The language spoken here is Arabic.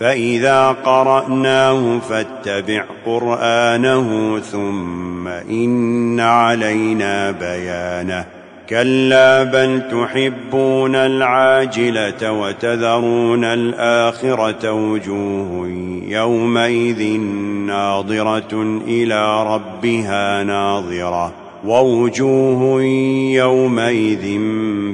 فَإِذَا قَرَأْنَاهُ فَاتَّبِعْ قُرْآنَهُ ثُمَّ إِنَّ عَلَيْنَا بَيَانَهُ كَلَّا بَلْ تُحِبُّونَ الْعَاجِلَةَ وَتَذَرُونَ الْآخِرَةَ وُجُوهٌ يَوْمَئِذٍ نَاظِرَةٌ إِلَى رَبِّهَا نَاظِرَةٌ وَوُجُوهٌ يَوْمَئِذٍ